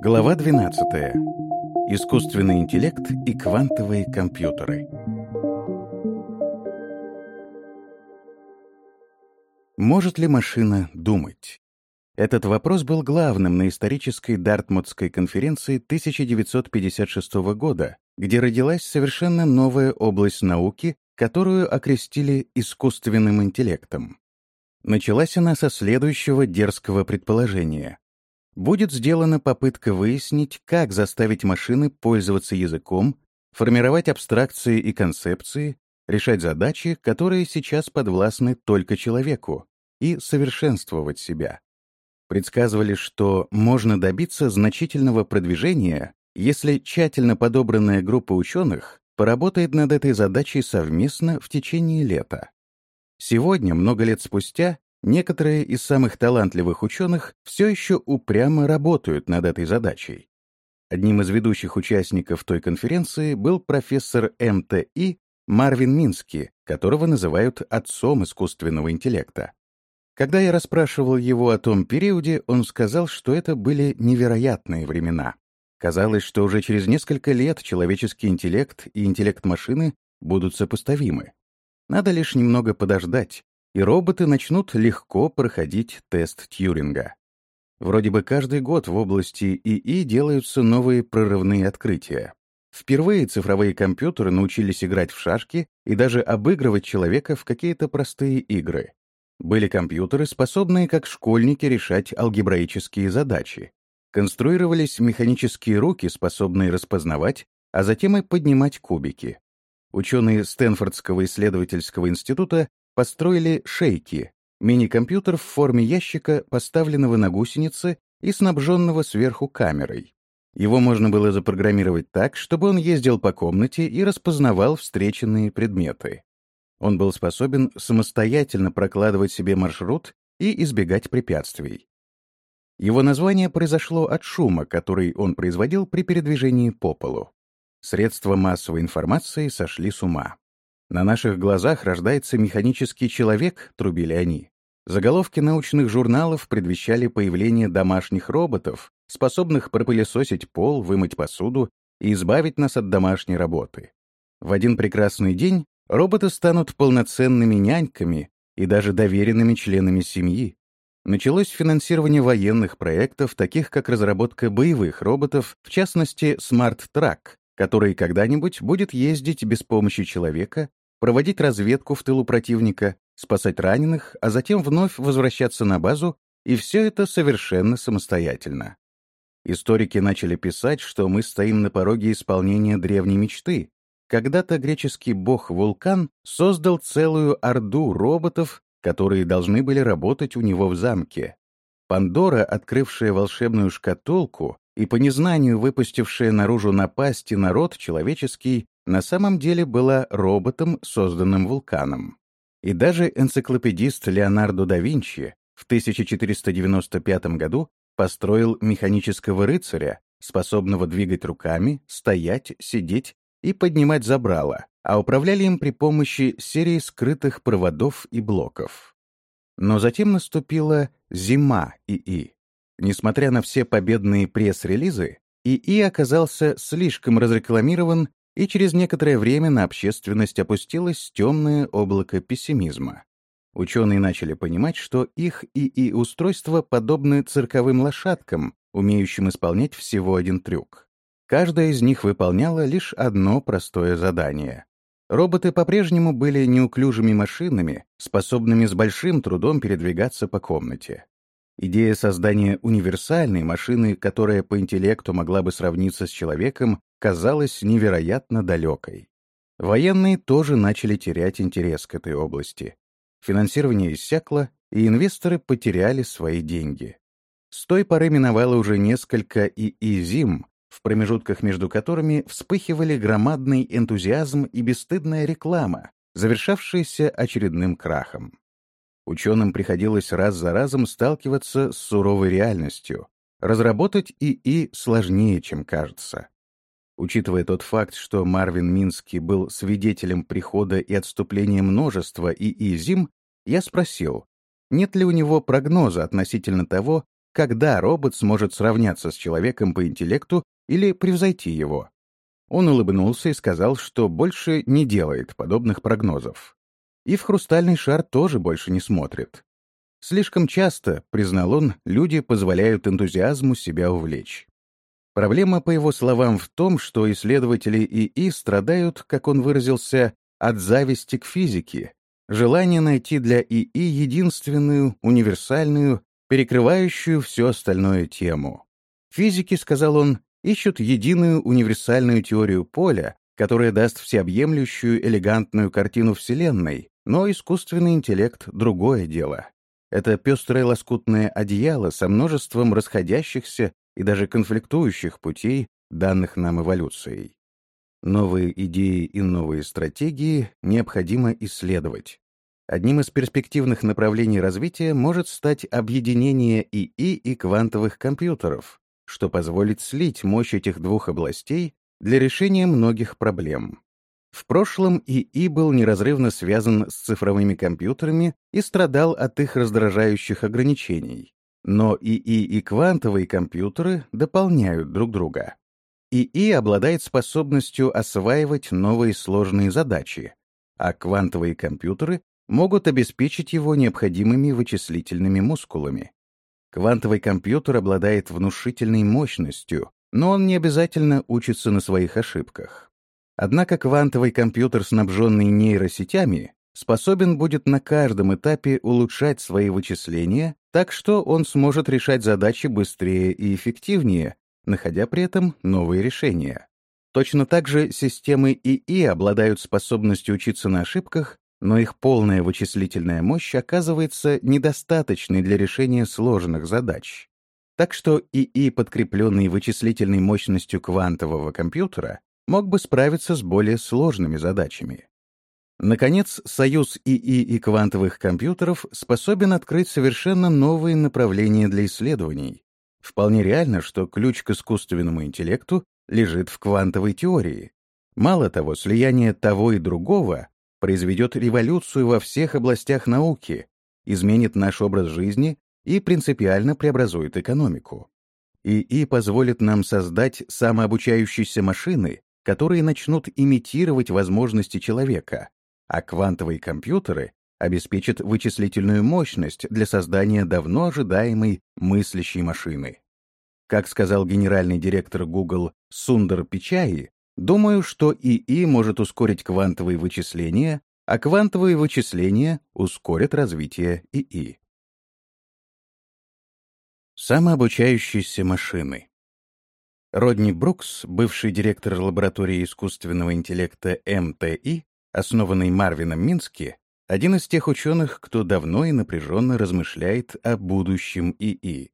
Глава 12. Искусственный интеллект и квантовые компьютеры. Может ли машина думать? Этот вопрос был главным на исторической Дартмутской конференции 1956 года, где родилась совершенно новая область науки, которую окрестили искусственным интеллектом. Началась она со следующего дерзкого предположения. Будет сделана попытка выяснить, как заставить машины пользоваться языком, формировать абстракции и концепции, решать задачи, которые сейчас подвластны только человеку, и совершенствовать себя. Предсказывали, что можно добиться значительного продвижения, если тщательно подобранная группа ученых поработает над этой задачей совместно в течение лета. Сегодня, много лет спустя, некоторые из самых талантливых ученых все еще упрямо работают над этой задачей. Одним из ведущих участников той конференции был профессор МТИ Марвин Мински, которого называют отцом искусственного интеллекта. Когда я расспрашивал его о том периоде, он сказал, что это были невероятные времена. Казалось, что уже через несколько лет человеческий интеллект и интеллект машины будут сопоставимы. Надо лишь немного подождать, и роботы начнут легко проходить тест Тьюринга. Вроде бы каждый год в области ИИ делаются новые прорывные открытия. Впервые цифровые компьютеры научились играть в шашки и даже обыгрывать человека в какие-то простые игры. Были компьютеры, способные как школьники решать алгебраические задачи. Конструировались механические руки, способные распознавать, а затем и поднимать кубики. Ученые Стэнфордского исследовательского института построили шейки, мини-компьютер в форме ящика, поставленного на гусеницы и снабженного сверху камерой. Его можно было запрограммировать так, чтобы он ездил по комнате и распознавал встреченные предметы. Он был способен самостоятельно прокладывать себе маршрут и избегать препятствий. Его название произошло от шума, который он производил при передвижении по полу. Средства массовой информации сошли с ума. На наших глазах рождается механический человек, трубили они. Заголовки научных журналов предвещали появление домашних роботов, способных пропылесосить пол, вымыть посуду и избавить нас от домашней работы. В один прекрасный день роботы станут полноценными няньками и даже доверенными членами семьи, началось финансирование военных проектов, таких как разработка боевых роботов, в частности Smart Truck, который когда-нибудь будет ездить без помощи человека, проводить разведку в тылу противника, спасать раненых, а затем вновь возвращаться на базу, и все это совершенно самостоятельно. Историки начали писать, что мы стоим на пороге исполнения древней мечты. Когда-то греческий бог Вулкан создал целую орду роботов, которые должны были работать у него в замке. Пандора, открывшая волшебную шкатулку и по незнанию выпустившая наружу напасти народ человеческий, на самом деле была роботом, созданным вулканом. И даже энциклопедист Леонардо да Винчи в 1495 году построил механического рыцаря, способного двигать руками, стоять, сидеть и поднимать забрало, а управляли им при помощи серии скрытых проводов и блоков. Но затем наступила зима ИИ. Несмотря на все победные пресс-релизы, ИИ оказался слишком разрекламирован, и через некоторое время на общественность опустилось темное облако пессимизма. Ученые начали понимать, что их ИИ-устройства подобны цирковым лошадкам, умеющим исполнять всего один трюк. Каждая из них выполняла лишь одно простое задание Роботы по-прежнему были неуклюжими машинами, способными с большим трудом передвигаться по комнате. Идея создания универсальной машины, которая по интеллекту могла бы сравниться с человеком, казалась невероятно далекой. Военные тоже начали терять интерес к этой области. Финансирование иссякло, и инвесторы потеряли свои деньги. С той поры миновало уже несколько ИИ зим, в промежутках между которыми вспыхивали громадный энтузиазм и бесстыдная реклама, завершавшаяся очередным крахом. Ученым приходилось раз за разом сталкиваться с суровой реальностью. Разработать ИИ сложнее, чем кажется. Учитывая тот факт, что Марвин Минский был свидетелем прихода и отступления множества ИИ-зим, я спросил, нет ли у него прогноза относительно того, когда робот сможет сравняться с человеком по интеллекту или превзойти его. Он улыбнулся и сказал, что больше не делает подобных прогнозов. И в хрустальный шар тоже больше не смотрит. Слишком часто, признал он, люди позволяют энтузиазму себя увлечь. Проблема, по его словам, в том, что исследователи ИИ страдают, как он выразился, от зависти к физике, желание найти для ИИ единственную, универсальную, перекрывающую все остальное тему. Физики, сказал он, ищут единую универсальную теорию поля, которая даст всеобъемлющую элегантную картину Вселенной, но искусственный интеллект — другое дело. Это пестрое лоскутное одеяло со множеством расходящихся и даже конфликтующих путей, данных нам эволюцией. Новые идеи и новые стратегии необходимо исследовать. Одним из перспективных направлений развития может стать объединение ИИ и квантовых компьютеров, что позволит слить мощь этих двух областей для решения многих проблем. В прошлом ИИ был неразрывно связан с цифровыми компьютерами и страдал от их раздражающих ограничений. Но ИИ и квантовые компьютеры дополняют друг друга. ИИ обладает способностью осваивать новые сложные задачи, а квантовые компьютеры могут обеспечить его необходимыми вычислительными мускулами. Квантовый компьютер обладает внушительной мощностью, но он не обязательно учится на своих ошибках. Однако квантовый компьютер, снабженный нейросетями, способен будет на каждом этапе улучшать свои вычисления, так что он сможет решать задачи быстрее и эффективнее, находя при этом новые решения. Точно так же системы ИИ обладают способностью учиться на ошибках но их полная вычислительная мощь оказывается недостаточной для решения сложных задач. Так что ИИ, подкрепленный вычислительной мощностью квантового компьютера, мог бы справиться с более сложными задачами. Наконец, союз ИИ и квантовых компьютеров способен открыть совершенно новые направления для исследований. Вполне реально, что ключ к искусственному интеллекту лежит в квантовой теории. Мало того, слияние того и другого произведет революцию во всех областях науки, изменит наш образ жизни и принципиально преобразует экономику. ИИ позволит нам создать самообучающиеся машины, которые начнут имитировать возможности человека, а квантовые компьютеры обеспечат вычислительную мощность для создания давно ожидаемой мыслящей машины. Как сказал генеральный директор Google Сундар Пичаи, Думаю, что ИИ может ускорить квантовые вычисления, а квантовые вычисления ускорят развитие ИИ. Самообучающиеся машины. Родни Брукс, бывший директор лаборатории искусственного интеллекта МТИ, основанной Марвином Мински, один из тех ученых, кто давно и напряженно размышляет о будущем ИИ.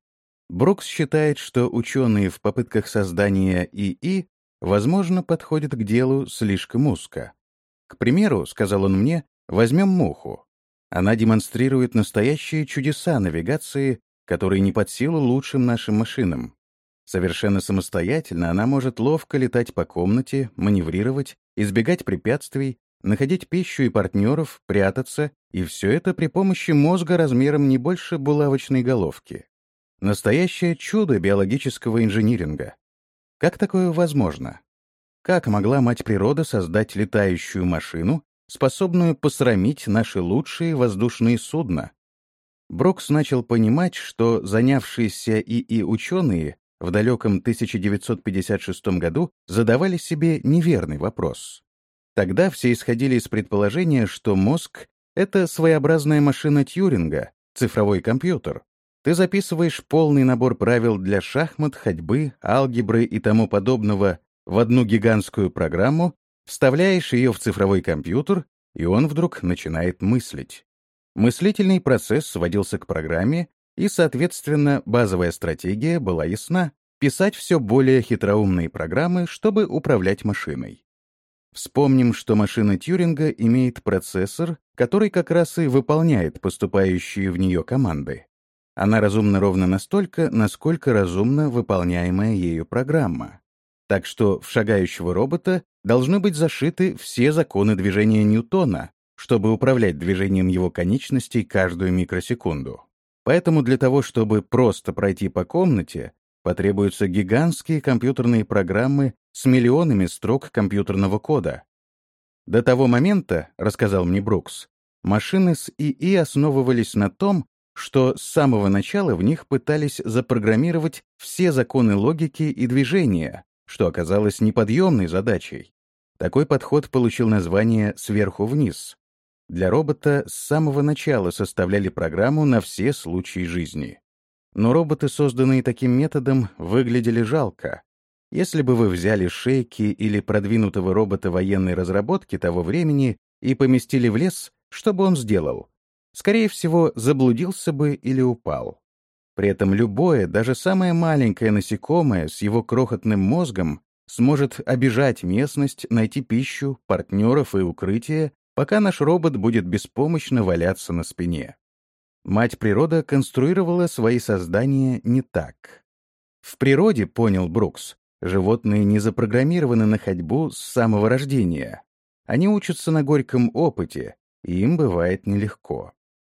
Брукс считает, что ученые в попытках создания ИИ возможно, подходит к делу слишком узко. К примеру, сказал он мне, возьмем муху. Она демонстрирует настоящие чудеса навигации, которые не под силу лучшим нашим машинам. Совершенно самостоятельно она может ловко летать по комнате, маневрировать, избегать препятствий, находить пищу и партнеров, прятаться, и все это при помощи мозга размером не больше булавочной головки. Настоящее чудо биологического инжиниринга. Как такое возможно? Как могла мать природа создать летающую машину, способную посрамить наши лучшие воздушные судна? Брокс начал понимать, что занявшиеся ИИ ученые в далеком 1956 году задавали себе неверный вопрос. Тогда все исходили из предположения, что мозг — это своеобразная машина Тьюринга, цифровой компьютер, ты записываешь полный набор правил для шахмат, ходьбы, алгебры и тому подобного в одну гигантскую программу, вставляешь ее в цифровой компьютер, и он вдруг начинает мыслить. Мыслительный процесс сводился к программе, и, соответственно, базовая стратегия была ясна — писать все более хитроумные программы, чтобы управлять машиной. Вспомним, что машина Тьюринга имеет процессор, который как раз и выполняет поступающие в нее команды. Она разумна ровно настолько, насколько разумна выполняемая ею программа. Так что в шагающего робота должны быть зашиты все законы движения Ньютона, чтобы управлять движением его конечностей каждую микросекунду. Поэтому для того, чтобы просто пройти по комнате, потребуются гигантские компьютерные программы с миллионами строк компьютерного кода. До того момента, рассказал мне Брукс, машины с ИИ основывались на том, что с самого начала в них пытались запрограммировать все законы логики и движения, что оказалось неподъемной задачей. Такой подход получил название «сверху вниз». Для робота с самого начала составляли программу на все случаи жизни. Но роботы, созданные таким методом, выглядели жалко. Если бы вы взяли шейки или продвинутого робота военной разработки того времени и поместили в лес, что бы он сделал? Скорее всего, заблудился бы или упал. При этом любое, даже самое маленькое насекомое с его крохотным мозгом сможет обижать местность, найти пищу, партнеров и укрытие, пока наш робот будет беспомощно валяться на спине. Мать природа конструировала свои создания не так. В природе, понял Брукс, животные не запрограммированы на ходьбу с самого рождения. Они учатся на горьком опыте, и им бывает нелегко.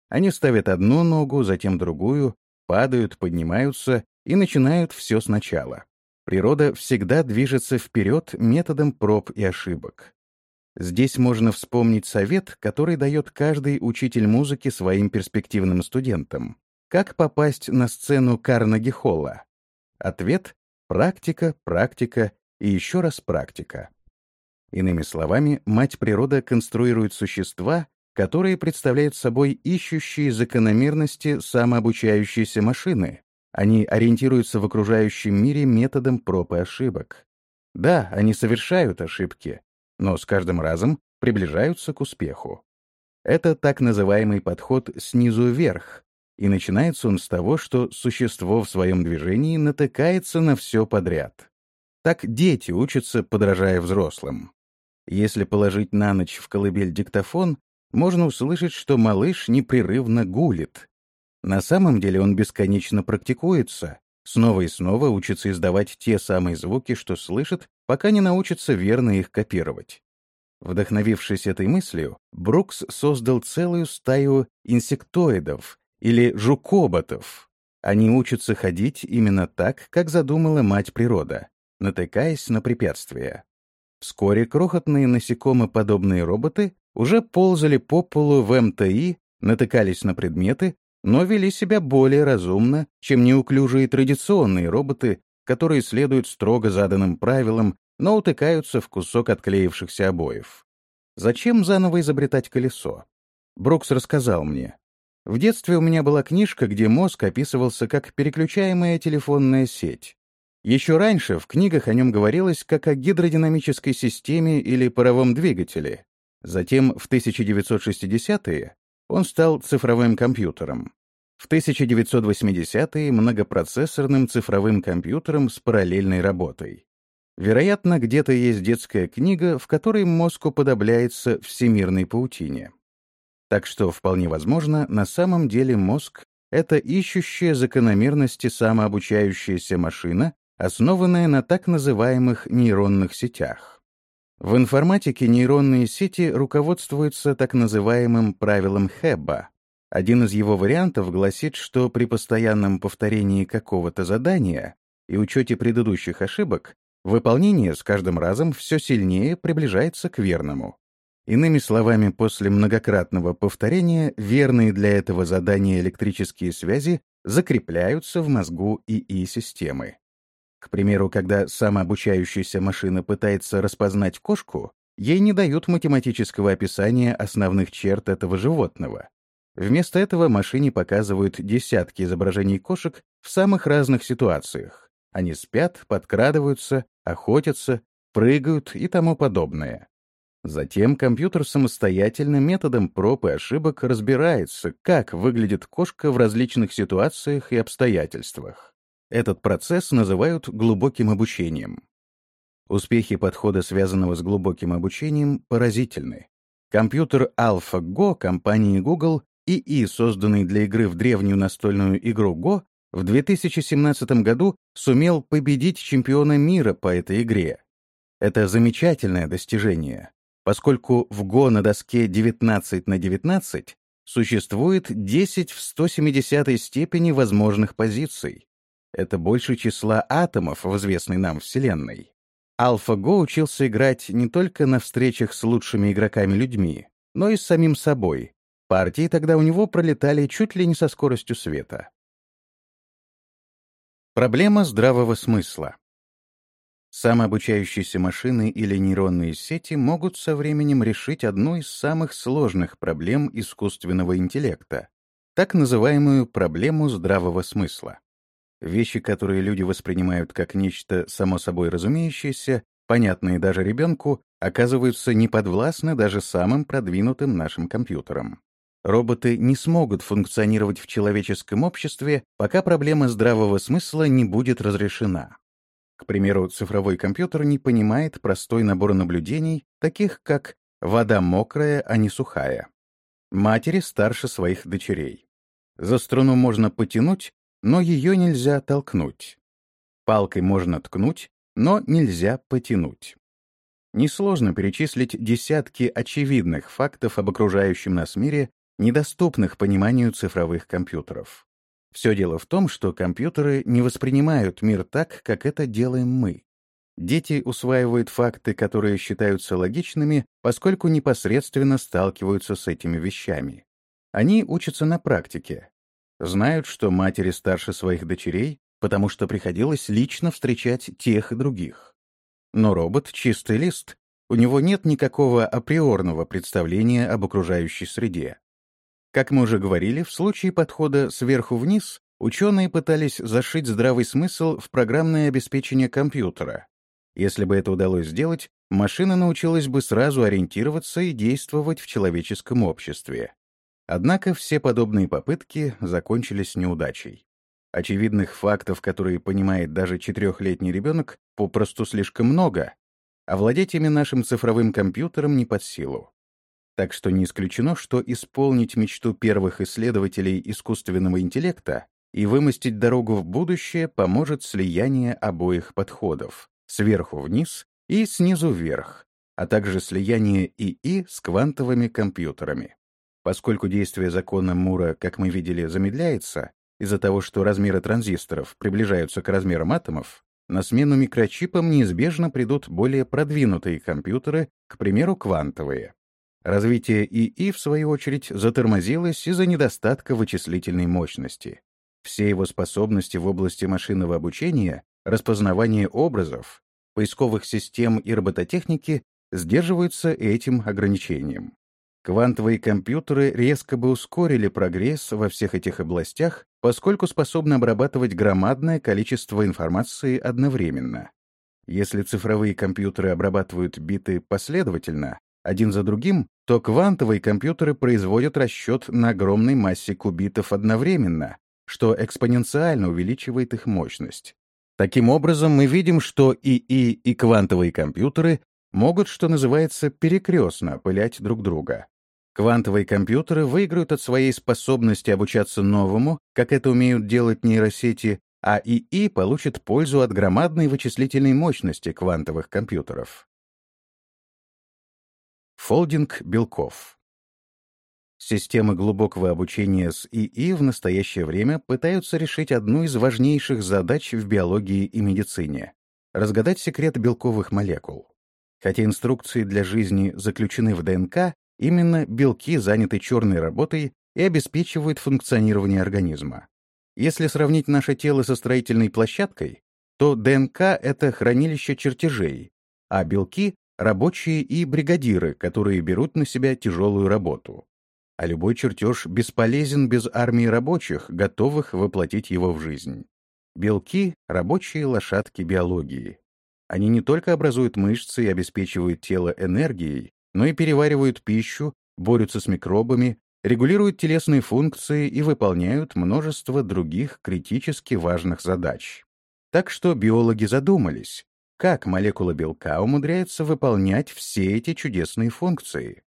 Они ставят одну ногу, затем другую, падают, поднимаются и начинают все сначала. Природа всегда движется вперед методом проб и ошибок. Здесь можно вспомнить совет, который дает каждый учитель музыки своим перспективным студентам. Как попасть на сцену Карнеги-Холла? Ответ — практика, практика и еще раз практика. Иными словами, мать природа конструирует существа, которые представляют собой ищущие закономерности самообучающиеся машины. Они ориентируются в окружающем мире методом проб и ошибок. Да, они совершают ошибки, но с каждым разом приближаются к успеху. Это так называемый подход снизу вверх, и начинается он с того, что существо в своем движении натыкается на все подряд. Так дети учатся, подражая взрослым. Если положить на ночь в колыбель диктофон, можно услышать, что малыш непрерывно гулит. На самом деле он бесконечно практикуется, снова и снова учится издавать те самые звуки, что слышит, пока не научится верно их копировать. Вдохновившись этой мыслью, Брукс создал целую стаю инсектоидов или жукоботов. Они учатся ходить именно так, как задумала мать природа, натыкаясь на препятствия. Вскоре крохотные насекомоподобные роботы уже ползали по полу в МТИ, натыкались на предметы, но вели себя более разумно, чем неуклюжие традиционные роботы, которые следуют строго заданным правилам, но утыкаются в кусок отклеившихся обоев. Зачем заново изобретать колесо? Брукс рассказал мне. В детстве у меня была книжка, где мозг описывался как переключаемая телефонная сеть. Еще раньше в книгах о нем говорилось как о гидродинамической системе или паровом двигателе. Затем в 1960-е он стал цифровым компьютером. В 1980-е — многопроцессорным цифровым компьютером с параллельной работой. Вероятно, где-то есть детская книга, в которой мозг уподобляется всемирной паутине. Так что, вполне возможно, на самом деле мозг — это ищущая закономерности самообучающаяся машина, основанная на так называемых нейронных сетях. В информатике нейронные сети руководствуются так называемым правилом Хэбба. Один из его вариантов гласит, что при постоянном повторении какого-то задания и учете предыдущих ошибок, выполнение с каждым разом все сильнее приближается к верному. Иными словами, после многократного повторения верные для этого задания электрические связи закрепляются в мозгу ИИ-системы. К примеру, когда самообучающаяся машина пытается распознать кошку, ей не дают математического описания основных черт этого животного. Вместо этого машине показывают десятки изображений кошек в самых разных ситуациях. Они спят, подкрадываются, охотятся, прыгают и тому подобное. Затем компьютер самостоятельно методом проб и ошибок разбирается, как выглядит кошка в различных ситуациях и обстоятельствах. Этот процесс называют глубоким обучением. Успехи подхода, связанного с глубоким обучением, поразительны. Компьютер AlphaGo компании Google ИИ, созданный для игры в древнюю настольную игру Go, в 2017 году сумел победить чемпиона мира по этой игре. Это замечательное достижение, поскольку в Go на доске 19 на 19 существует 10 в 170 степени возможных позиций. Это больше числа атомов в известной нам Вселенной. AlphaGo учился играть не только на встречах с лучшими игроками-людьми, но и с самим собой. Партии тогда у него пролетали чуть ли не со скоростью света. Проблема здравого смысла. Самообучающиеся машины или нейронные сети могут со временем решить одну из самых сложных проблем искусственного интеллекта, так называемую проблему здравого смысла. Вещи, которые люди воспринимают как нечто само собой разумеющееся, понятные даже ребенку, оказываются неподвластны даже самым продвинутым нашим компьютерам. Роботы не смогут функционировать в человеческом обществе, пока проблема здравого смысла не будет разрешена. К примеру, цифровой компьютер не понимает простой набор наблюдений, таких как «вода мокрая, а не сухая». Матери старше своих дочерей. За струну можно потянуть, но ее нельзя толкнуть. Палкой можно ткнуть, но нельзя потянуть. Несложно перечислить десятки очевидных фактов об окружающем нас мире, недоступных пониманию цифровых компьютеров. Все дело в том, что компьютеры не воспринимают мир так, как это делаем мы. Дети усваивают факты, которые считаются логичными, поскольку непосредственно сталкиваются с этими вещами. Они учатся на практике. Знают, что матери старше своих дочерей, потому что приходилось лично встречать тех и других. Но робот — чистый лист, у него нет никакого априорного представления об окружающей среде. Как мы уже говорили, в случае подхода сверху вниз ученые пытались зашить здравый смысл в программное обеспечение компьютера. Если бы это удалось сделать, машина научилась бы сразу ориентироваться и действовать в человеческом обществе. Однако все подобные попытки закончились неудачей. Очевидных фактов, которые понимает даже четырехлетний ребенок, попросту слишком много, а владеть ими нашим цифровым компьютером не под силу. Так что не исключено, что исполнить мечту первых исследователей искусственного интеллекта и вымостить дорогу в будущее поможет слияние обоих подходов — сверху вниз и снизу вверх, а также слияние ИИ с квантовыми компьютерами. Поскольку действие закона Мура, как мы видели, замедляется из-за того, что размеры транзисторов приближаются к размерам атомов, на смену микрочипам неизбежно придут более продвинутые компьютеры, к примеру, квантовые. Развитие ИИ, в свою очередь, затормозилось из-за недостатка вычислительной мощности. Все его способности в области машинного обучения, распознавания образов, поисковых систем и робототехники сдерживаются этим ограничением. Квантовые компьютеры резко бы ускорили прогресс во всех этих областях, поскольку способны обрабатывать громадное количество информации одновременно. Если цифровые компьютеры обрабатывают биты последовательно, один за другим, то квантовые компьютеры производят расчет на огромной массе кубитов одновременно, что экспоненциально увеличивает их мощность. Таким образом, мы видим, что ИИ и квантовые компьютеры могут, что называется, перекрестно опылять друг друга. Квантовые компьютеры выиграют от своей способности обучаться новому, как это умеют делать нейросети, а ИИ получит пользу от громадной вычислительной мощности квантовых компьютеров. Фолдинг белков. Системы глубокого обучения с ИИ в настоящее время пытаются решить одну из важнейших задач в биологии и медицине — разгадать секрет белковых молекул. Хотя инструкции для жизни заключены в ДНК, именно белки заняты черной работой и обеспечивают функционирование организма. Если сравнить наше тело со строительной площадкой, то ДНК — это хранилище чертежей, а белки рабочие и бригадиры, которые берут на себя тяжелую работу. А любой чертеж бесполезен без армии рабочих, готовых воплотить его в жизнь. Белки — рабочие лошадки биологии. Они не только образуют мышцы и обеспечивают тело энергией, но и переваривают пищу, борются с микробами, регулируют телесные функции и выполняют множество других критически важных задач. Так что биологи задумались, как молекула белка умудряется выполнять все эти чудесные функции.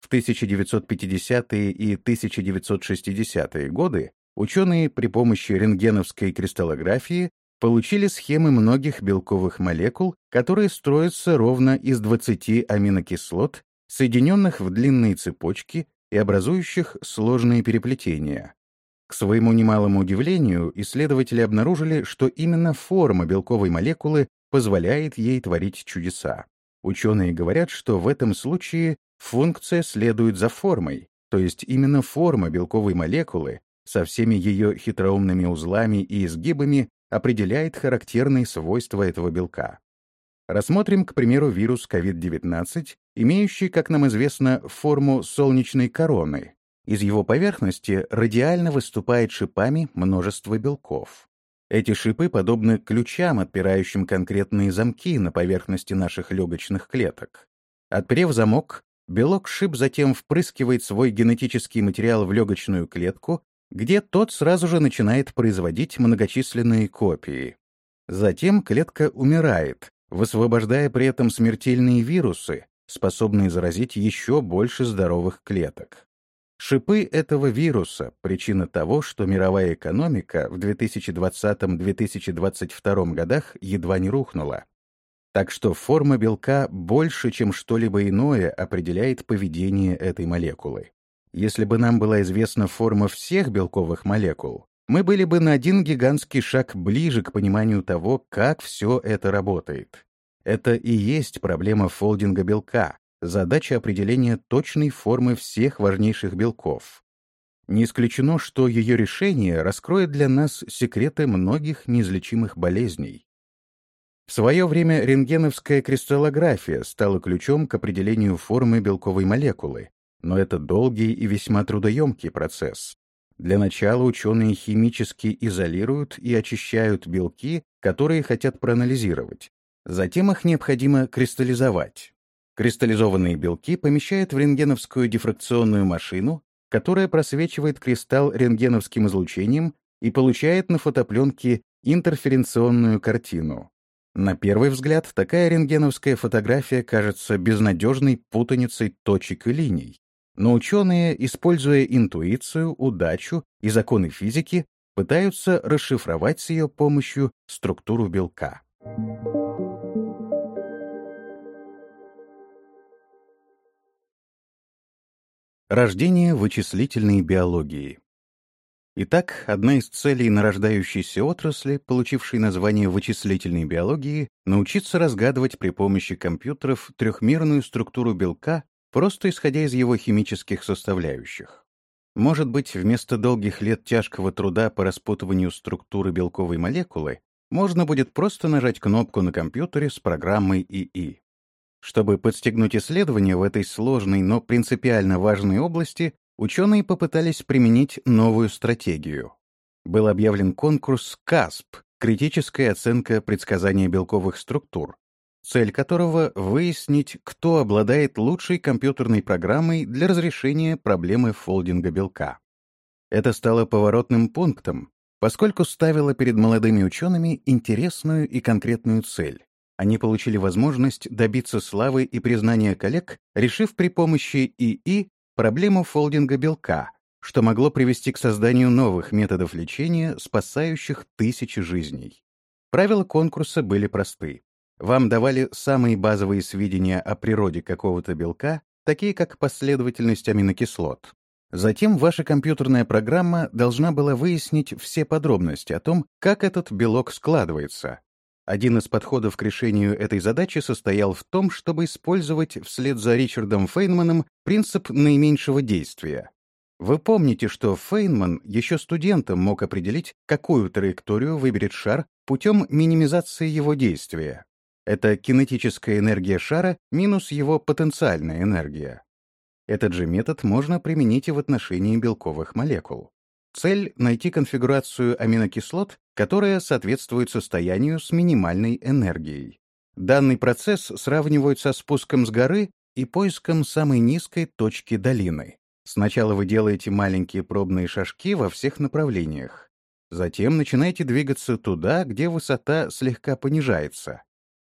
В 1950-е и 1960-е годы ученые при помощи рентгеновской кристаллографии получили схемы многих белковых молекул, которые строятся ровно из 20 аминокислот, соединенных в длинные цепочки и образующих сложные переплетения. К своему немалому удивлению, исследователи обнаружили, что именно форма белковой молекулы позволяет ей творить чудеса. Ученые говорят, что в этом случае функция следует за формой, то есть именно форма белковой молекулы со всеми ее хитроумными узлами и изгибами определяет характерные свойства этого белка. Рассмотрим, к примеру, вирус COVID-19, имеющий, как нам известно, форму солнечной короны. Из его поверхности радиально выступает шипами множество белков. Эти шипы подобны ключам, отпирающим конкретные замки на поверхности наших легочных клеток. Отперев замок, белок шип затем впрыскивает свой генетический материал в легочную клетку, где тот сразу же начинает производить многочисленные копии. Затем клетка умирает, высвобождая при этом смертельные вирусы, способные заразить еще больше здоровых клеток. Шипы этого вируса — причина того, что мировая экономика в 2020-2022 годах едва не рухнула. Так что форма белка больше, чем что-либо иное, определяет поведение этой молекулы. Если бы нам была известна форма всех белковых молекул, мы были бы на один гигантский шаг ближе к пониманию того, как все это работает. Это и есть проблема фолдинга белка, задача определения точной формы всех важнейших белков. Не исключено, что ее решение раскроет для нас секреты многих неизлечимых болезней. В свое время рентгеновская кристаллография стала ключом к определению формы белковой молекулы, но это долгий и весьма трудоемкий процесс. Для начала ученые химически изолируют и очищают белки, которые хотят проанализировать. Затем их необходимо кристаллизовать. Кристаллизованные белки помещают в рентгеновскую дифракционную машину, которая просвечивает кристалл рентгеновским излучением и получает на фотопленке интерференционную картину. На первый взгляд, такая рентгеновская фотография кажется безнадежной путаницей точек и линий. Но ученые, используя интуицию, удачу и законы физики, пытаются расшифровать с ее помощью структуру белка. Рождение вычислительной биологии. Итак, одна из целей нарождающейся отрасли, получившей название вычислительной биологии, научиться разгадывать при помощи компьютеров трехмерную структуру белка, просто исходя из его химических составляющих. Может быть, вместо долгих лет тяжкого труда по распутыванию структуры белковой молекулы можно будет просто нажать кнопку на компьютере с программой ИИ. Чтобы подстегнуть исследования в этой сложной, но принципиально важной области, ученые попытались применить новую стратегию. Был объявлен конкурс КАСП — критическая оценка предсказания белковых структур, цель которого — выяснить, кто обладает лучшей компьютерной программой для разрешения проблемы фолдинга белка. Это стало поворотным пунктом, поскольку ставило перед молодыми учеными интересную и конкретную цель они получили возможность добиться славы и признания коллег, решив при помощи ИИ проблему фолдинга белка, что могло привести к созданию новых методов лечения, спасающих тысячи жизней. Правила конкурса были просты. Вам давали самые базовые сведения о природе какого-то белка, такие как последовательность аминокислот. Затем ваша компьютерная программа должна была выяснить все подробности о том, как этот белок складывается, один из подходов к решению этой задачи состоял в том, чтобы использовать вслед за Ричардом Фейнманом принцип наименьшего действия. Вы помните, что Фейнман еще студентом мог определить, какую траекторию выберет шар путем минимизации его действия. Это кинетическая энергия шара минус его потенциальная энергия. Этот же метод можно применить и в отношении белковых молекул. Цель — найти конфигурацию аминокислот, которая соответствует состоянию с минимальной энергией. Данный процесс сравнивают со спуском с горы и поиском самой низкой точки долины. Сначала вы делаете маленькие пробные шажки во всех направлениях. Затем начинаете двигаться туда, где высота слегка понижается.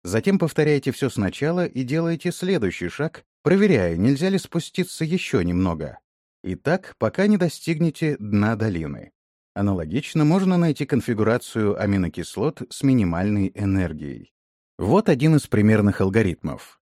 Затем повторяете все сначала и делаете следующий шаг, проверяя, нельзя ли спуститься еще немного. И так, пока не достигнете дна долины. Аналогично можно найти конфигурацию аминокислот с минимальной энергией. Вот один из примерных алгоритмов.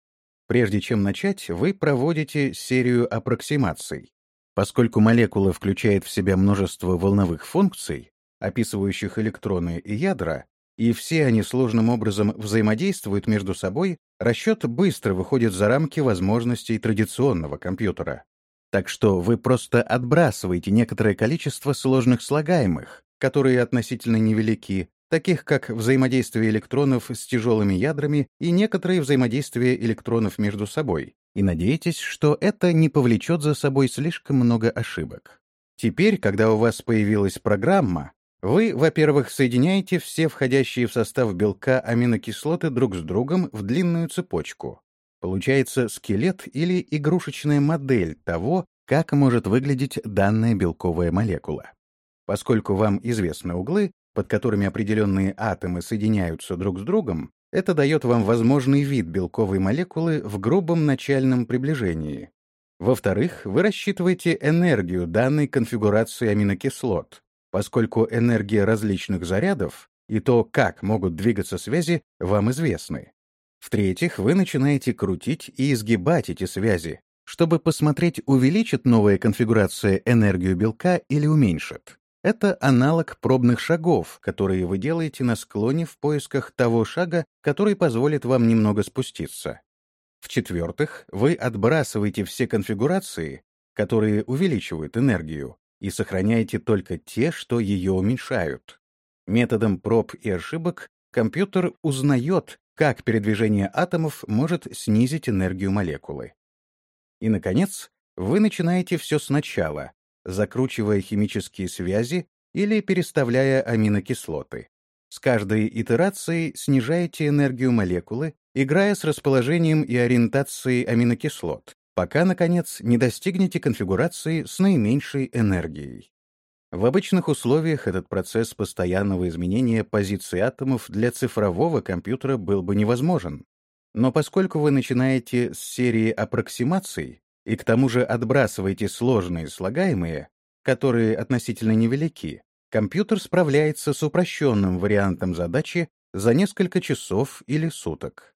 Прежде чем начать, вы проводите серию аппроксимаций. Поскольку молекула включает в себя множество волновых функций, описывающих электроны и ядра, и все они сложным образом взаимодействуют между собой, расчет быстро выходит за рамки возможностей традиционного компьютера. Так что вы просто отбрасываете некоторое количество сложных слагаемых, которые относительно невелики, таких как взаимодействие электронов с тяжелыми ядрами и некоторые взаимодействия электронов между собой, и надеетесь, что это не повлечет за собой слишком много ошибок. Теперь, когда у вас появилась программа, вы, во-первых, соединяете все входящие в состав белка аминокислоты друг с другом в длинную цепочку. Получается скелет или игрушечная модель того, как может выглядеть данная белковая молекула. Поскольку вам известны углы, под которыми определенные атомы соединяются друг с другом, это дает вам возможный вид белковой молекулы в грубом начальном приближении. Во-вторых, вы рассчитываете энергию данной конфигурации аминокислот, поскольку энергия различных зарядов и то, как могут двигаться связи, вам известны. В-третьих, вы начинаете крутить и изгибать эти связи, чтобы посмотреть, увеличит новая конфигурация энергию белка или уменьшит. Это аналог пробных шагов, которые вы делаете на склоне в поисках того шага, который позволит вам немного спуститься. В-четвертых, вы отбрасываете все конфигурации, которые увеличивают энергию, и сохраняете только те, что ее уменьшают. Методом проб и ошибок компьютер узнает, как передвижение атомов может снизить энергию молекулы. И, наконец, вы начинаете все сначала, закручивая химические связи или переставляя аминокислоты. С каждой итерацией снижаете энергию молекулы, играя с расположением и ориентацией аминокислот, пока, наконец, не достигнете конфигурации с наименьшей энергией. В обычных условиях этот процесс постоянного изменения позиции атомов для цифрового компьютера был бы невозможен. Но поскольку вы начинаете с серии аппроксимаций и к тому же отбрасываете сложные слагаемые, которые относительно невелики, компьютер справляется с упрощенным вариантом задачи за несколько часов или суток.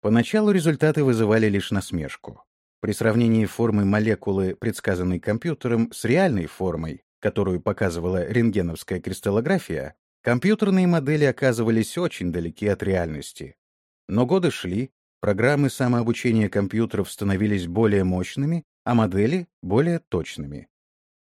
Поначалу результаты вызывали лишь насмешку. При сравнении формы молекулы, предсказанной компьютером, с реальной формой, которую показывала рентгеновская кристаллография, компьютерные модели оказывались очень далеки от реальности. Но годы шли, программы самообучения компьютеров становились более мощными, а модели — более точными.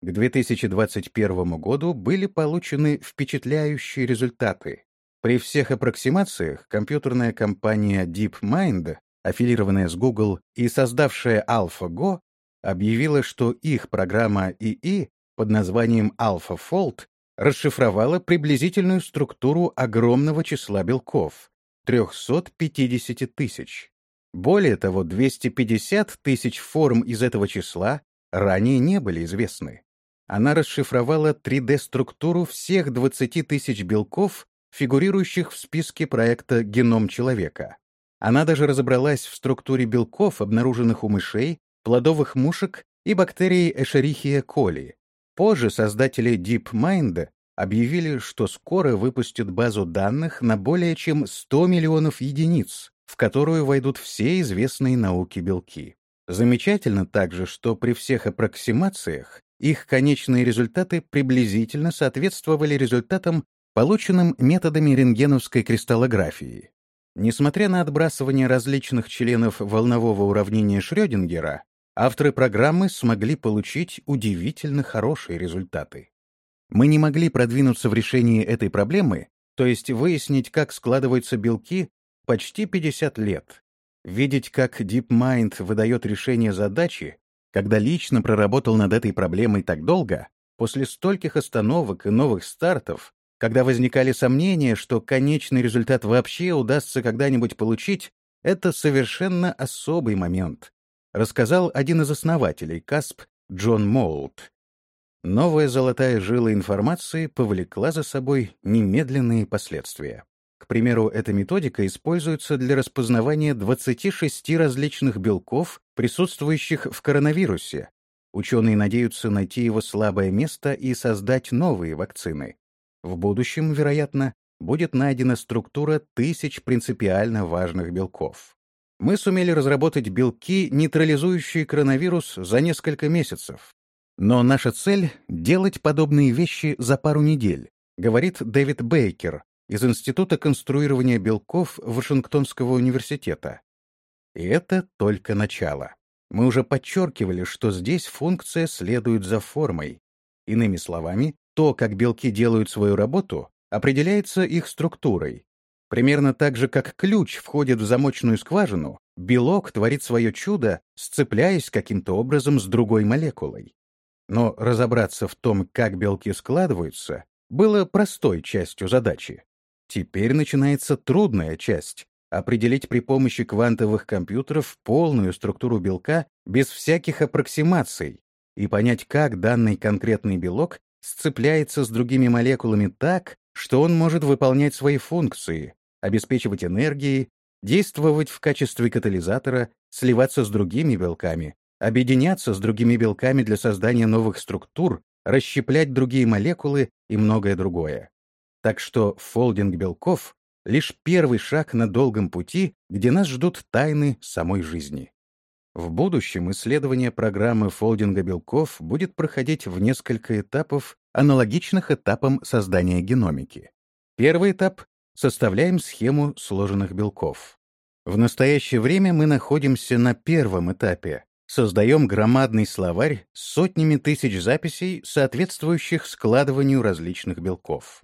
К 2021 году были получены впечатляющие результаты. При всех аппроксимациях компьютерная компания DeepMind аффилированная с Google и создавшая AlphaGo, объявила, что их программа ИИ под названием AlphaFold расшифровала приблизительную структуру огромного числа белков — 350 тысяч. Более того, 250 тысяч форм из этого числа ранее не были известны. Она расшифровала 3D-структуру всех 20 тысяч белков, фигурирующих в списке проекта «Геном человека». Она даже разобралась в структуре белков, обнаруженных у мышей, плодовых мушек и бактерий Escherichia coli. Позже создатели DeepMind объявили, что скоро выпустят базу данных на более чем 100 миллионов единиц, в которую войдут все известные науки белки. Замечательно также, что при всех аппроксимациях их конечные результаты приблизительно соответствовали результатам, полученным методами рентгеновской кристаллографии. Несмотря на отбрасывание различных членов волнового уравнения Шрёдингера, авторы программы смогли получить удивительно хорошие результаты. Мы не могли продвинуться в решении этой проблемы, то есть выяснить, как складываются белки, почти 50 лет. Видеть, как DeepMind выдает решение задачи, когда лично проработал над этой проблемой так долго, после стольких остановок и новых стартов, когда возникали сомнения, что конечный результат вообще удастся когда-нибудь получить, это совершенно особый момент, рассказал один из основателей КАСП Джон Молт. Новая золотая жила информации повлекла за собой немедленные последствия. К примеру, эта методика используется для распознавания 26 различных белков, присутствующих в коронавирусе. Ученые надеются найти его слабое место и создать новые вакцины. В будущем, вероятно, будет найдена структура тысяч принципиально важных белков. Мы сумели разработать белки, нейтрализующие коронавирус, за несколько месяцев. Но наша цель — делать подобные вещи за пару недель, говорит Дэвид Бейкер из Института конструирования белков Вашингтонского университета. И это только начало. Мы уже подчеркивали, что здесь функция следует за формой. Иными словами, то, как белки делают свою работу, определяется их структурой. Примерно так же, как ключ входит в замочную скважину, белок творит свое чудо, сцепляясь каким-то образом с другой молекулой. Но разобраться в том, как белки складываются, было простой частью задачи. Теперь начинается трудная часть — определить при помощи квантовых компьютеров полную структуру белка без всяких аппроксимаций и понять, как данный конкретный белок сцепляется с другими молекулами так, что он может выполнять свои функции, обеспечивать энергией, действовать в качестве катализатора, сливаться с другими белками, объединяться с другими белками для создания новых структур, расщеплять другие молекулы и многое другое. Так что фолдинг белков — лишь первый шаг на долгом пути, где нас ждут тайны самой жизни. В будущем исследование программы фолдинга белков будет проходить в несколько этапов, аналогичных этапам создания геномики. Первый этап — составляем схему сложенных белков. В настоящее время мы находимся на первом этапе, создаем громадный словарь с сотнями тысяч записей, соответствующих складыванию различных белков.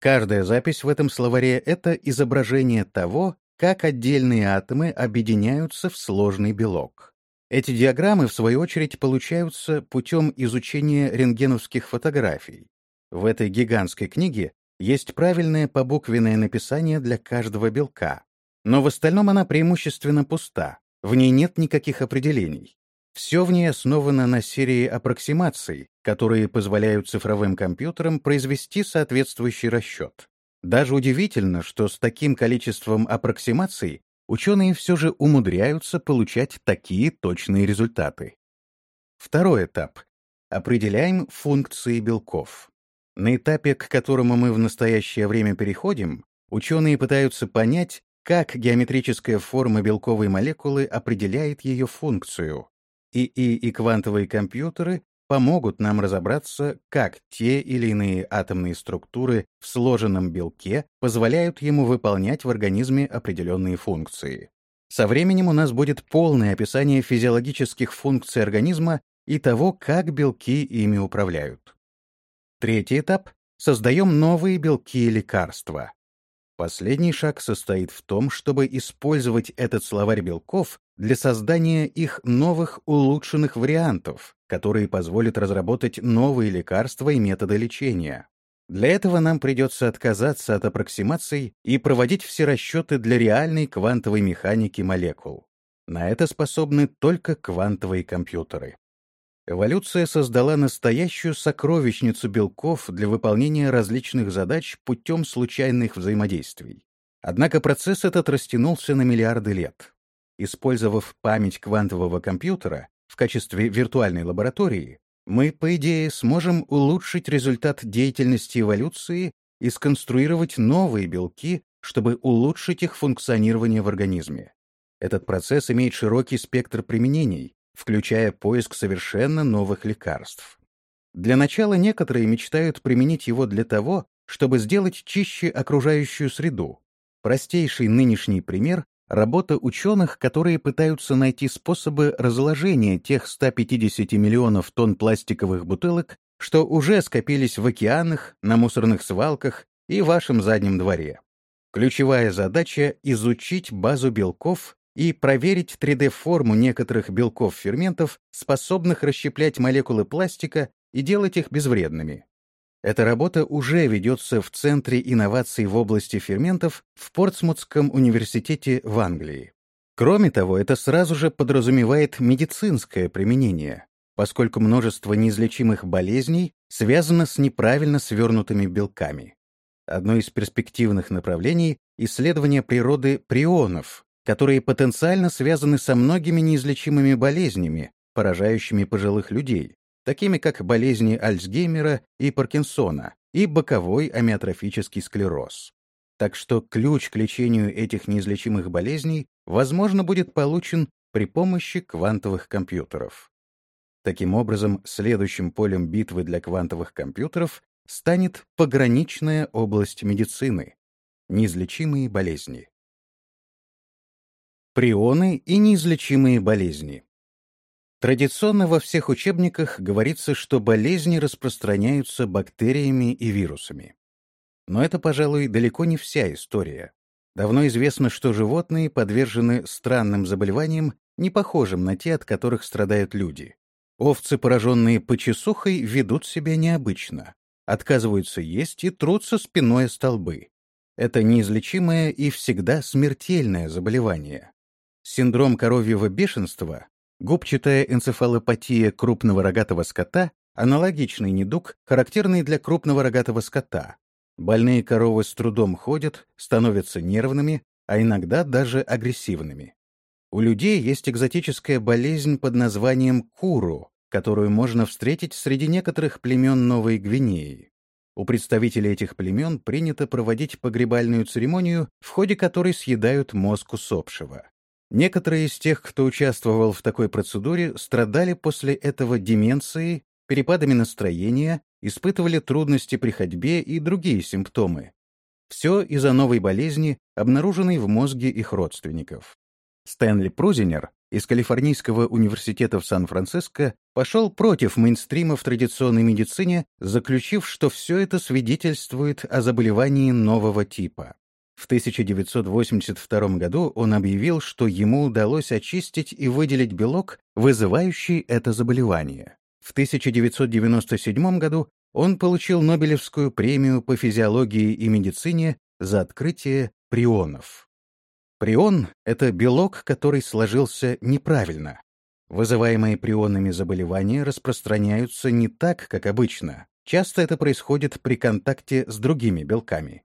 Каждая запись в этом словаре — это изображение того, как отдельные атомы объединяются в сложный белок. Эти диаграммы, в свою очередь, получаются путем изучения рентгеновских фотографий. В этой гигантской книге есть правильное побуквенное написание для каждого белка, но в остальном она преимущественно пуста, в ней нет никаких определений. Все в ней основано на серии аппроксимаций, которые позволяют цифровым компьютерам произвести соответствующий расчет. Даже удивительно, что с таким количеством аппроксимаций ученые все же умудряются получать такие точные результаты. Второй этап. Определяем функции белков. На этапе, к которому мы в настоящее время переходим, ученые пытаются понять, как геометрическая форма белковой молекулы определяет ее функцию, ИИ и квантовые компьютеры помогут нам разобраться, как те или иные атомные структуры в сложенном белке позволяют ему выполнять в организме определенные функции. Со временем у нас будет полное описание физиологических функций организма и того, как белки ими управляют. Третий этап — создаем новые белки и лекарства. Последний шаг состоит в том, чтобы использовать этот словарь белков для создания их новых улучшенных вариантов, которые позволят разработать новые лекарства и методы лечения. Для этого нам придется отказаться от аппроксимаций и проводить все расчеты для реальной квантовой механики молекул. На это способны только квантовые компьютеры. Эволюция создала настоящую сокровищницу белков для выполнения различных задач путем случайных взаимодействий. Однако процесс этот растянулся на миллиарды лет. Использовав память квантового компьютера в качестве виртуальной лаборатории, мы, по идее, сможем улучшить результат деятельности эволюции и сконструировать новые белки, чтобы улучшить их функционирование в организме. Этот процесс имеет широкий спектр применений, включая поиск совершенно новых лекарств. Для начала некоторые мечтают применить его для того, чтобы сделать чище окружающую среду. Простейший нынешний пример — работа ученых, которые пытаются найти способы разложения тех 150 миллионов тонн пластиковых бутылок, что уже скопились в океанах, на мусорных свалках и вашем заднем дворе. Ключевая задача — изучить базу белков и проверить 3D-форму некоторых белков-ферментов, способных расщеплять молекулы пластика и делать их безвредными. Эта работа уже ведется в Центре инноваций в области ферментов в Портсмутском университете в Англии. Кроме того, это сразу же подразумевает медицинское применение, поскольку множество неизлечимых болезней связано с неправильно свернутыми белками. Одно из перспективных направлений — исследование природы прионов, которые потенциально связаны со многими неизлечимыми болезнями, поражающими пожилых людей, такими как болезни Альцгеймера и Паркинсона и боковой амиотрофический склероз. Так что ключ к лечению этих неизлечимых болезней, возможно, будет получен при помощи квантовых компьютеров. Таким образом, следующим полем битвы для квантовых компьютеров станет пограничная область медицины — неизлечимые болезни. Прионы и неизлечимые болезни. Традиционно во всех учебниках говорится, что болезни распространяются бактериями и вирусами. Но это, пожалуй, далеко не вся история. Давно известно, что животные подвержены странным заболеваниям, не похожим на те, от которых страдают люди. Овцы, пораженные почесухой, ведут себя необычно, отказываются есть и трутся спиной о столбы. Это неизлечимое и всегда смертельное заболевание. Синдром коровьего бешенства, губчатая энцефалопатия крупного рогатого скота — аналогичный недуг, характерный для крупного рогатого скота. Больные коровы с трудом ходят, становятся нервными, а иногда даже агрессивными. У людей есть экзотическая болезнь под названием куру, которую можно встретить среди некоторых племен Новой Гвинеи. У представителей этих племен принято проводить погребальную церемонию, в ходе которой съедают мозг усопшего. Некоторые из тех, кто участвовал в такой процедуре, страдали после этого деменцией, перепадами настроения, испытывали трудности при ходьбе и другие симптомы. Все из-за новой болезни, обнаруженной в мозге их родственников. Стэнли Прузинер из Калифорнийского университета в Сан-Франциско пошел против мейнстрима в традиционной медицине, заключив, что все это свидетельствует о заболевании нового типа. В 1982 году он объявил, что ему удалось очистить и выделить белок, вызывающий это заболевание. В 1997 году он получил Нобелевскую премию по физиологии и медицине за открытие прионов. Прион — это белок, который сложился неправильно. Вызываемые прионами заболевания распространяются не так, как обычно. Часто это происходит при контакте с другими белками.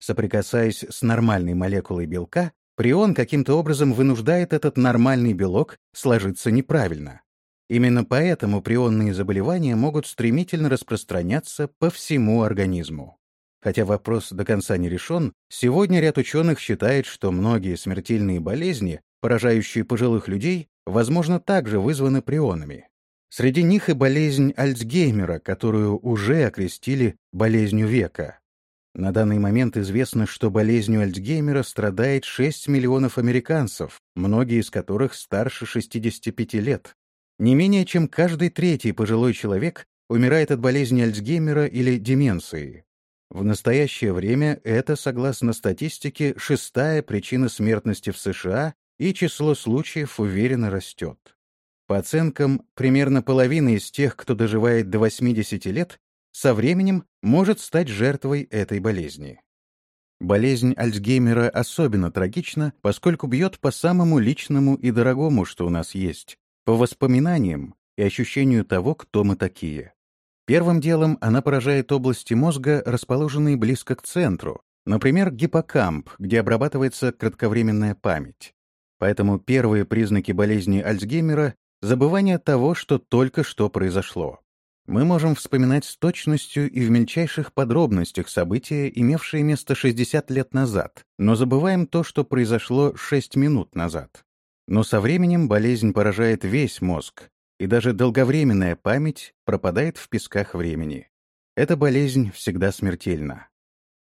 Соприкасаясь с нормальной молекулой белка, прион каким-то образом вынуждает этот нормальный белок сложиться неправильно. Именно поэтому прионные заболевания могут стремительно распространяться по всему организму. Хотя вопрос до конца не решен, сегодня ряд ученых считает, что многие смертельные болезни, поражающие пожилых людей, возможно, также вызваны прионами. Среди них и болезнь Альцгеймера, которую уже окрестили болезнью века. На данный момент известно, что болезнью Альцгеймера страдает 6 миллионов американцев, многие из которых старше 65 лет. Не менее чем каждый третий пожилой человек умирает от болезни Альцгеймера или деменции. В настоящее время это, согласно статистике, шестая причина смертности в США, и число случаев уверенно растет. По оценкам, примерно половина из тех, кто доживает до 80 лет, со временем может стать жертвой этой болезни. Болезнь Альцгеймера особенно трагична, поскольку бьет по самому личному и дорогому, что у нас есть, по воспоминаниям и ощущению того, кто мы такие. Первым делом она поражает области мозга, расположенные близко к центру, например, гиппокамп, где обрабатывается кратковременная память. Поэтому первые признаки болезни Альцгеймера — забывание того, что только что произошло. Мы можем вспоминать с точностью и в мельчайших подробностях события, имевшие место 60 лет назад, но забываем то, что произошло 6 минут назад. Но со временем болезнь поражает весь мозг, и даже долговременная память пропадает в песках времени. Эта болезнь всегда смертельна.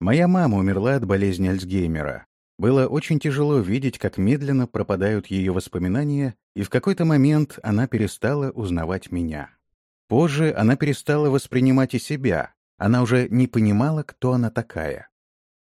Моя мама умерла от болезни Альцгеймера. Было очень тяжело видеть, как медленно пропадают ее воспоминания, и в какой-то момент она перестала узнавать меня. Позже она перестала воспринимать и себя, она уже не понимала, кто она такая.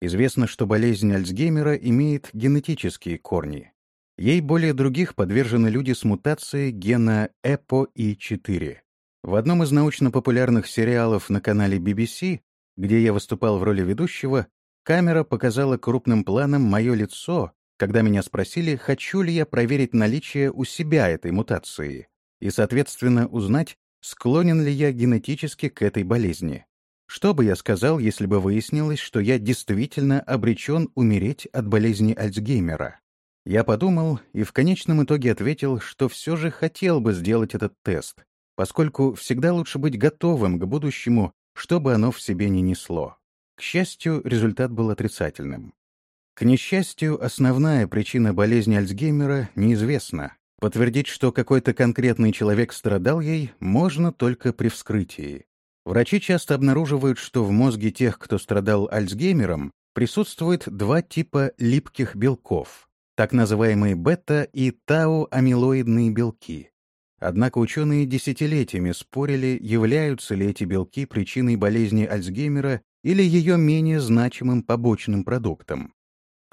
Известно, что болезнь Альцгеймера имеет генетические корни. Ей более других подвержены люди с мутацией гена EPO-E4. В одном из научно-популярных сериалов на канале BBC, где я выступал в роли ведущего, камера показала крупным планом мое лицо, когда меня спросили, хочу ли я проверить наличие у себя этой мутации и, соответственно, узнать, склонен ли я генетически к этой болезни. Что бы я сказал, если бы выяснилось, что я действительно обречен умереть от болезни Альцгеймера? Я подумал и в конечном итоге ответил, что все же хотел бы сделать этот тест, поскольку всегда лучше быть готовым к будущему, что бы оно в себе не несло. К счастью, результат был отрицательным. К несчастью, основная причина болезни Альцгеймера неизвестна, Подтвердить, что какой-то конкретный человек страдал ей, можно только при вскрытии. Врачи часто обнаруживают, что в мозге тех, кто страдал Альцгеймером, присутствует два типа липких белков, так называемые бета- и тау-амилоидные белки. Однако ученые десятилетиями спорили, являются ли эти белки причиной болезни Альцгеймера или ее менее значимым побочным продуктом.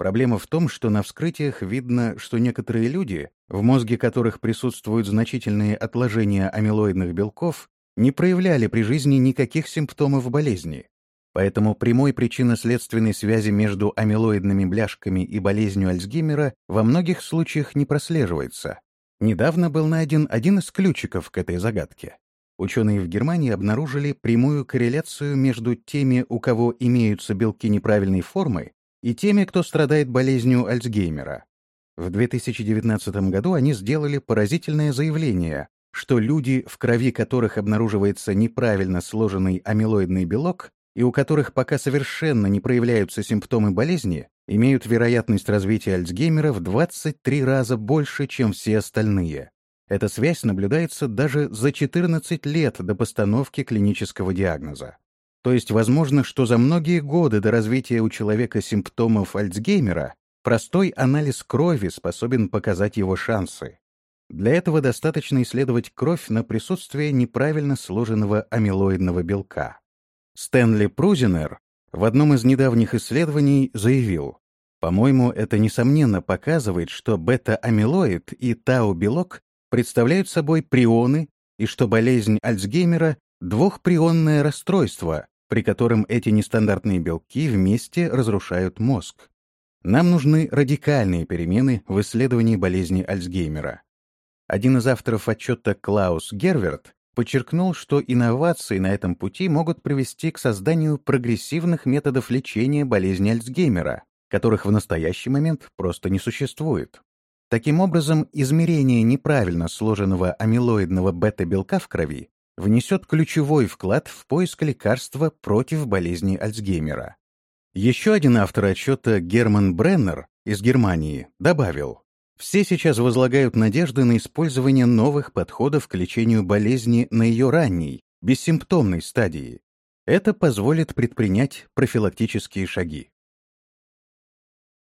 Проблема в том, что на вскрытиях видно, что некоторые люди, в мозге которых присутствуют значительные отложения амилоидных белков, не проявляли при жизни никаких симптомов болезни. Поэтому прямой причинно-следственной связи между амилоидными бляшками и болезнью Альцгеймера во многих случаях не прослеживается. Недавно был найден один из ключиков к этой загадке. Ученые в Германии обнаружили прямую корреляцию между теми, у кого имеются белки неправильной формы, и теми, кто страдает болезнью Альцгеймера. В 2019 году они сделали поразительное заявление, что люди, в крови которых обнаруживается неправильно сложенный амилоидный белок и у которых пока совершенно не проявляются симптомы болезни, имеют вероятность развития Альцгеймера в 23 раза больше, чем все остальные. Эта связь наблюдается даже за 14 лет до постановки клинического диагноза. То есть возможно, что за многие годы до развития у человека симптомов Альцгеймера простой анализ крови способен показать его шансы. Для этого достаточно исследовать кровь на присутствие неправильно сложенного амилоидного белка. Стэнли Прузинер в одном из недавних исследований заявил, «По-моему, это несомненно показывает, что бета-амилоид и тау-белок представляют собой прионы и что болезнь Альцгеймера — двухприонное расстройство, при котором эти нестандартные белки вместе разрушают мозг. Нам нужны радикальные перемены в исследовании болезни Альцгеймера. Один из авторов отчета Клаус Герверт подчеркнул, что инновации на этом пути могут привести к созданию прогрессивных методов лечения болезни Альцгеймера, которых в настоящий момент просто не существует. Таким образом, измерение неправильно сложенного амилоидного бета-белка в крови внесет ключевой вклад в поиск лекарства против болезни Альцгеймера. Еще один автор отчета Герман Бреннер из Германии добавил, все сейчас возлагают надежды на использование новых подходов к лечению болезни на ее ранней, бессимптомной стадии. Это позволит предпринять профилактические шаги.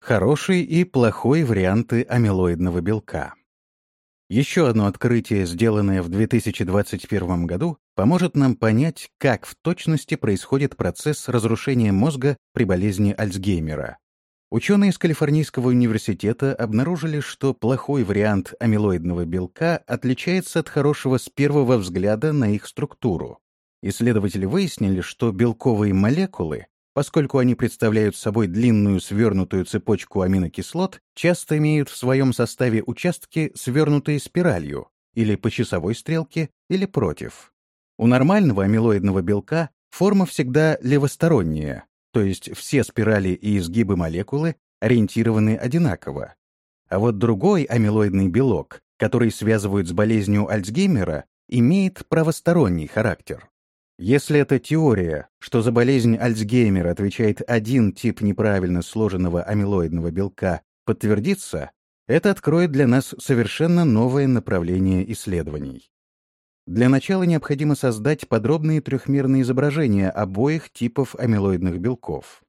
Хороший и плохой варианты амилоидного белка. Еще одно открытие, сделанное в 2021 году, поможет нам понять, как в точности происходит процесс разрушения мозга при болезни Альцгеймера. Ученые из Калифорнийского университета обнаружили, что плохой вариант амилоидного белка отличается от хорошего с первого взгляда на их структуру. Исследователи выяснили, что белковые молекулы поскольку они представляют собой длинную свернутую цепочку аминокислот, часто имеют в своем составе участки, свернутые спиралью, или по часовой стрелке, или против. У нормального амилоидного белка форма всегда левосторонняя, то есть все спирали и изгибы молекулы ориентированы одинаково. А вот другой амилоидный белок, который связывают с болезнью Альцгеймера, имеет правосторонний характер. Если эта теория, что за болезнь Альцгеймера отвечает один тип неправильно сложенного амилоидного белка, подтвердится, это откроет для нас совершенно новое направление исследований. Для начала необходимо создать подробные трехмерные изображения обоих типов амилоидных белков.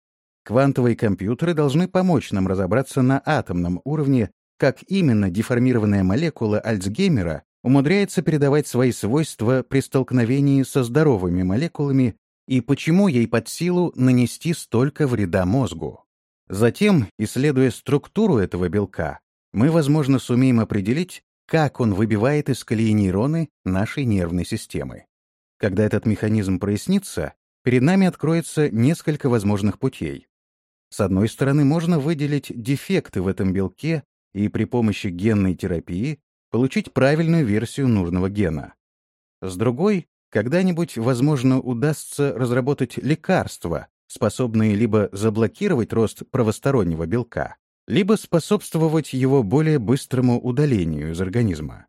Квантовые компьютеры должны помочь нам разобраться на атомном уровне, как именно деформированная молекула Альцгеймера умудряется передавать свои свойства при столкновении со здоровыми молекулами и почему ей под силу нанести столько вреда мозгу. Затем, исследуя структуру этого белка, мы, возможно, сумеем определить, как он выбивает из колеи нейроны нашей нервной системы. Когда этот механизм прояснится, перед нами откроется несколько возможных путей. С одной стороны, можно выделить дефекты в этом белке и при помощи генной терапии получить правильную версию нужного гена. С другой, когда-нибудь, возможно, удастся разработать лекарства, способные либо заблокировать рост правостороннего белка, либо способствовать его более быстрому удалению из организма.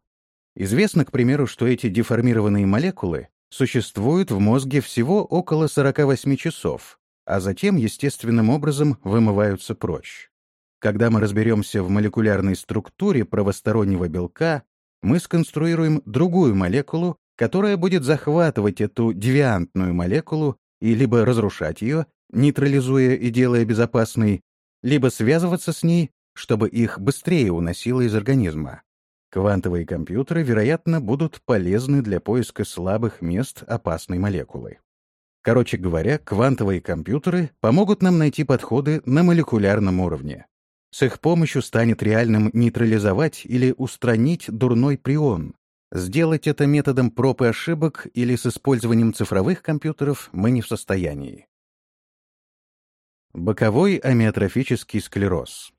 Известно, к примеру, что эти деформированные молекулы существуют в мозге всего около 48 часов, а затем естественным образом вымываются прочь. Когда мы разберемся в молекулярной структуре правостороннего белка, мы сконструируем другую молекулу, которая будет захватывать эту девиантную молекулу и либо разрушать ее, нейтрализуя и делая безопасной, либо связываться с ней, чтобы их быстрее уносило из организма. Квантовые компьютеры, вероятно, будут полезны для поиска слабых мест опасной молекулы. Короче говоря, квантовые компьютеры помогут нам найти подходы на молекулярном уровне. С их помощью станет реальным нейтрализовать или устранить дурной прион. Сделать это методом проб и ошибок или с использованием цифровых компьютеров мы не в состоянии. Боковой амиотрофический склероз.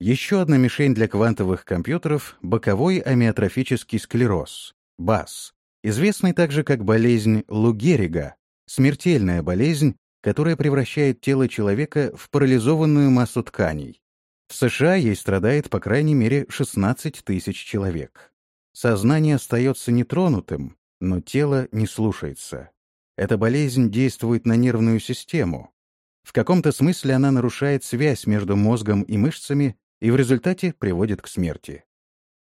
Еще одна мишень для квантовых компьютеров — боковой амиотрофический склероз, БАС, известный также как болезнь Лу Геррига, смертельная болезнь, которая превращает тело человека в парализованную массу тканей. В США ей страдает по крайней мере 16 тысяч человек. Сознание остается нетронутым, но тело не слушается. Эта болезнь действует на нервную систему. В каком-то смысле она нарушает связь между мозгом и мышцами и в результате приводит к смерти.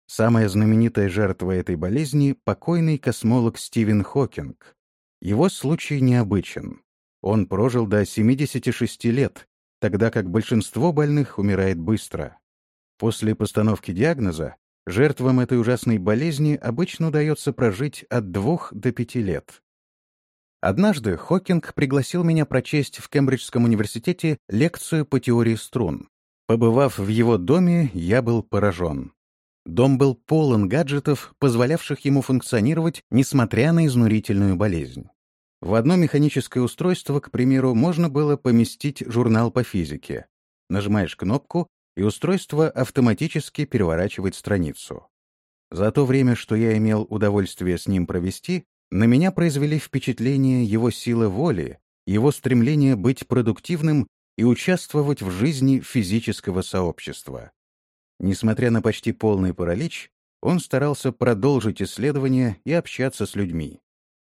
Самая знаменитая жертва этой болезни — покойный космолог Стивен Хокинг. Его случай необычен. Он прожил до 76 лет, тогда как большинство больных умирает быстро. После постановки диагноза жертвам этой ужасной болезни обычно удается прожить от 2 до 5 лет. Однажды Хокинг пригласил меня прочесть в Кембриджском университете лекцию по теории струн. Побывав в его доме, я был поражен. Дом был полон гаджетов, позволявших ему функционировать, несмотря на изнурительную болезнь. В одно механическое устройство, к примеру, можно было поместить журнал по физике. Нажимаешь кнопку, и устройство автоматически переворачивает страницу. За то время, что я имел удовольствие с ним провести, на меня произвели впечатление его сила воли, его стремление быть продуктивным и участвовать в жизни физического сообщества. Несмотря на почти полный паралич, он старался продолжить исследования и общаться с людьми.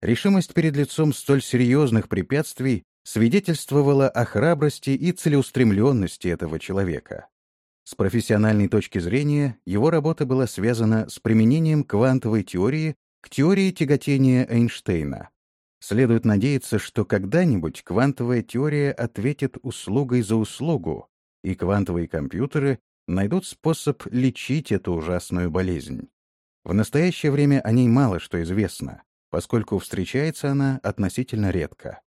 Решимость перед лицом столь серьезных препятствий свидетельствовала о храбрости и целеустремленности этого человека. С профессиональной точки зрения его работа была связана с применением квантовой теории к теории тяготения Эйнштейна. Следует надеяться, что когда-нибудь квантовая теория ответит услугой за услугу, и квантовые компьютеры найдут способ лечить эту ужасную болезнь. В настоящее время о ней мало что известно, поскольку встречается она относительно редко.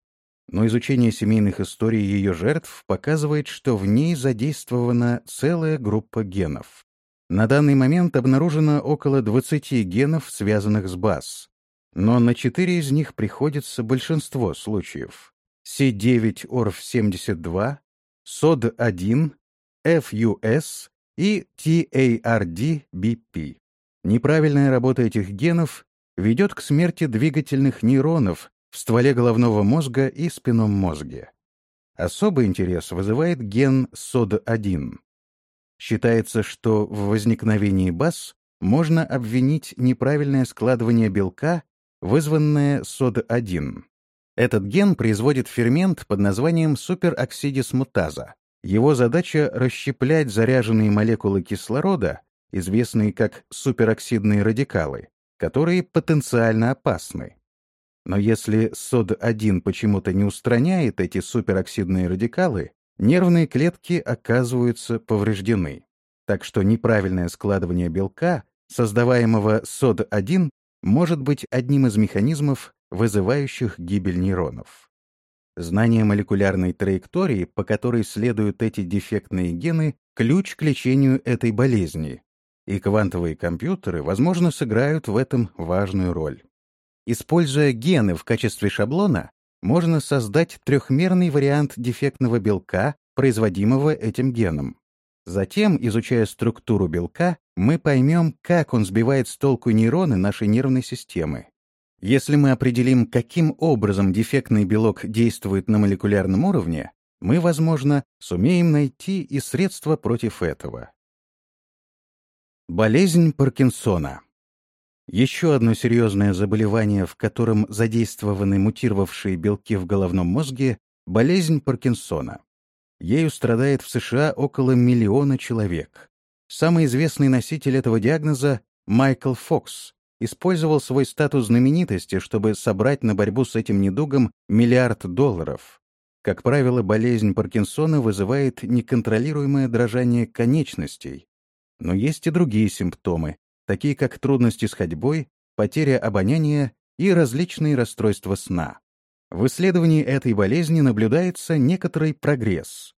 Но изучение семейных историй ее жертв показывает, что в ней задействована целая группа генов. На данный момент обнаружено около 20 генов, связанных с БАС, но на четыре из них приходится большинство случаев. C9ORF72, SOD1, FUS и TARD-BP. Неправильная работа этих генов ведет к смерти двигательных нейронов в стволе головного мозга и спинном мозге. Особый интерес вызывает ген SOD1. Считается, что в возникновении БАС можно обвинить неправильное складывание белка вызванное СОД1. Этот ген производит фермент под названием супероксидисмутаза. Его задача — расщеплять заряженные молекулы кислорода, известные как супероксидные радикалы, которые потенциально опасны. Но если СОД1 почему-то не устраняет эти супероксидные радикалы, нервные клетки оказываются повреждены. Так что неправильное складывание белка, создаваемого СОД1, может быть одним из механизмов, вызывающих гибель нейронов. Знание молекулярной траектории, по которой следуют эти дефектные гены, ключ к лечению этой болезни, и квантовые компьютеры, возможно, сыграют в этом важную роль. Используя гены в качестве шаблона, можно создать трехмерный вариант дефектного белка, производимого этим геном. Затем, изучая структуру белка, мы поймем, как он сбивает с толку нейроны нашей нервной системы. Если мы определим, каким образом дефектный белок действует на молекулярном уровне, мы, возможно, сумеем найти и средства против этого. Болезнь Паркинсона. Еще одно серьезное заболевание, в котором задействованы мутировавшие белки в головном мозге — болезнь Паркинсона. Ею страдает в США около миллиона человек. Самый известный носитель этого диагноза Майкл Фокс использовал свой статус знаменитости, чтобы собрать на борьбу с этим недугом миллиард долларов. Как правило, болезнь Паркинсона вызывает неконтролируемое дрожание конечностей. Но есть и другие симптомы, такие как трудности с ходьбой, потеря обоняния и различные расстройства сна. В исследовании этой болезни наблюдается некоторый прогресс.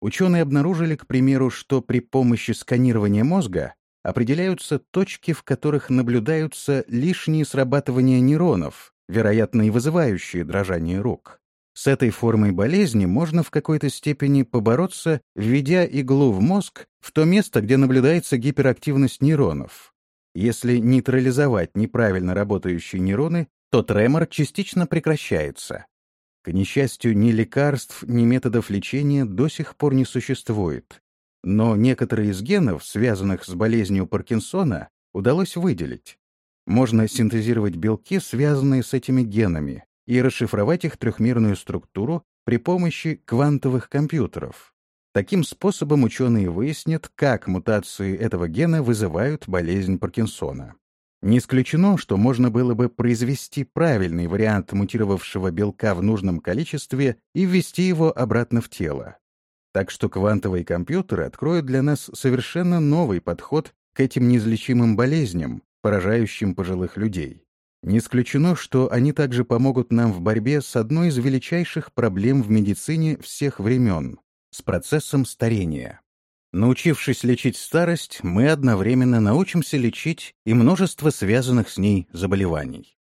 Ученые обнаружили, к примеру, что при помощи сканирования мозга определяются точки, в которых наблюдаются лишние срабатывания нейронов, вероятно, и вызывающие дрожание рук. С этой формой болезни можно в какой-то степени побороться, введя иглу в мозг в то место, где наблюдается гиперактивность нейронов. Если нейтрализовать неправильно работающие нейроны, то тремор частично прекращается. К несчастью, ни лекарств, ни методов лечения до сих пор не существует. Но некоторые из генов, связанных с болезнью Паркинсона, удалось выделить. Можно синтезировать белки, связанные с этими генами, и расшифровать их трехмерную структуру при помощи квантовых компьютеров. Таким способом ученые выяснят, как мутации этого гена вызывают болезнь Паркинсона. Не исключено, что можно было бы произвести правильный вариант мутировавшего белка в нужном количестве и ввести его обратно в тело. Так что квантовые компьютеры откроют для нас совершенно новый подход к этим неизлечимым болезням, поражающим пожилых людей. Не исключено, что они также помогут нам в борьбе с одной из величайших проблем в медицине всех времен — с процессом старения. Научившись лечить старость, мы одновременно научимся лечить и множество связанных с ней заболеваний.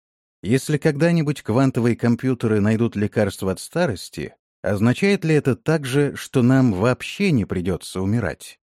Если когда-нибудь квантовые компьютеры найдут лекарство от старости, Означает ли это также, что нам вообще не придется умирать?